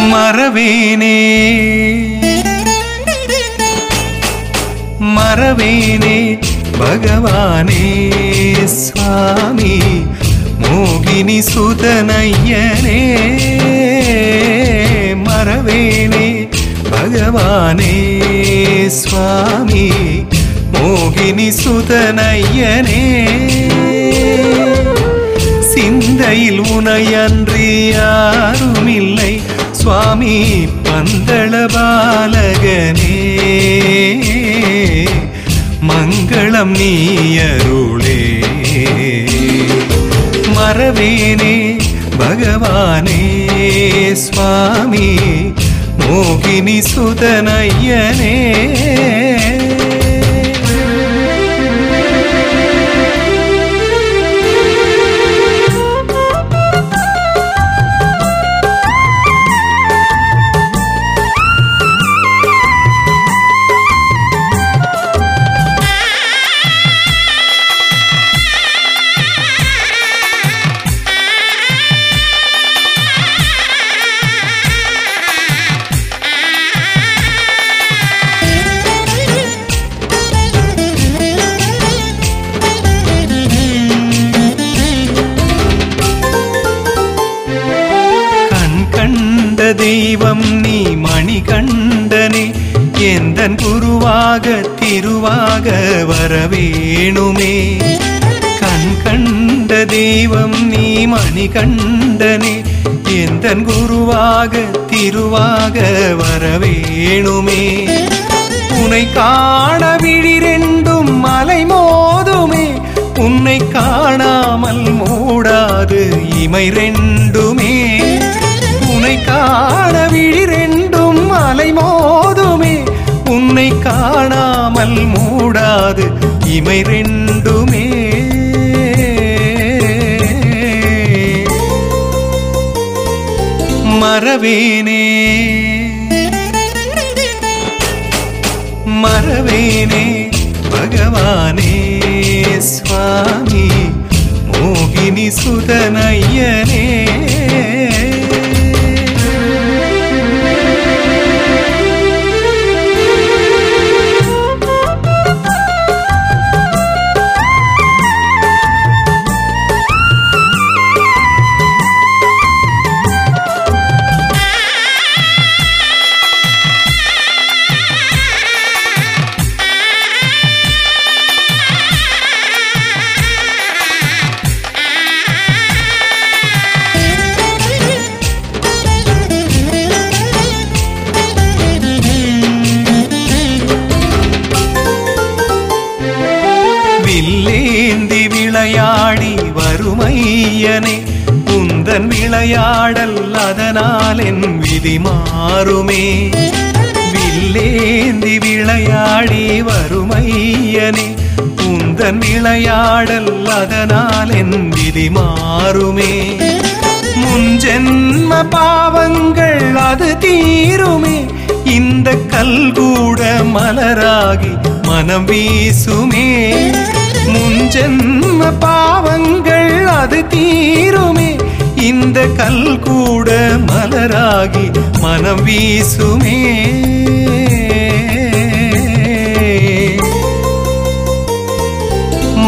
மறவேனே. மறவேனே பகவானே சுவாமி மோகினி சுதனையனே. மறவேனே பகவானே சுவாமி மோகினி சுதனையனே. சிந்தையில் உனையன்றி யாருமில்லை. சுவாமி பந்தள பாலகனே மங்களம் நீயருளே மறவேனே பகவானே சுவாமி மோகினி கண்ட தெய்வம் நீ மணி கண்டனே எந்தன் குருவாக திருவாக வரவேணுமே. கண் கண்ட தெய்வம் நீ மணி கண்டனே எந்தன் குருவாக திருவாக வரவேணுமே. உனை காண விழிரெண்டும் மலை மோதுமே உன்னை காணாமல் மூடாது இமை ரெண்டும். இமை ரெண்டுமே. மறவேனே. மறவேனே பகவானே சுவாமி மோகினி சுதனையனே. வில்லேந்தி விளையாடி வருமையனே. உந்தன் விளையாடல் அதனால் என் விதி மாறுமே. வில்லேந்தி விளையாடி வருமையனே. உந்தன் விளையாடல் அதனால் என் விதி மாறுமே. முன்ஜென்ம பாவங்கள் அது தீருமே. இந்த கல்கூட மலராகி மனம் வீசுமே. தீருமே. இந்த கல் கூட மலராகி மனம் வீசுமே.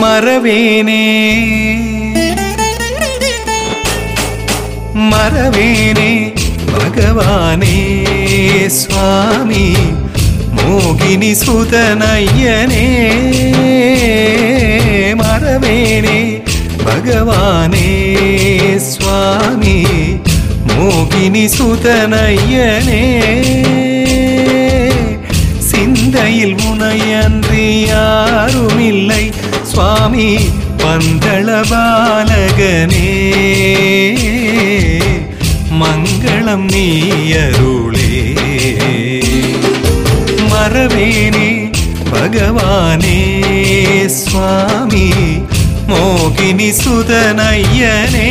மறவேனே. மறவேனே பகவானே சுவாமி. மோகினி சுதனையனே. பகவானே சுவாமி மோகினி சுதனையனே சிந்தையில் முனையன்றி யாருமில்லை சுவாமி பந்தள பாலகனே. மங்களம் நீயருள் வரவேனே பகவானே சுவாமி മോഹിനി സുതനയ്യനേ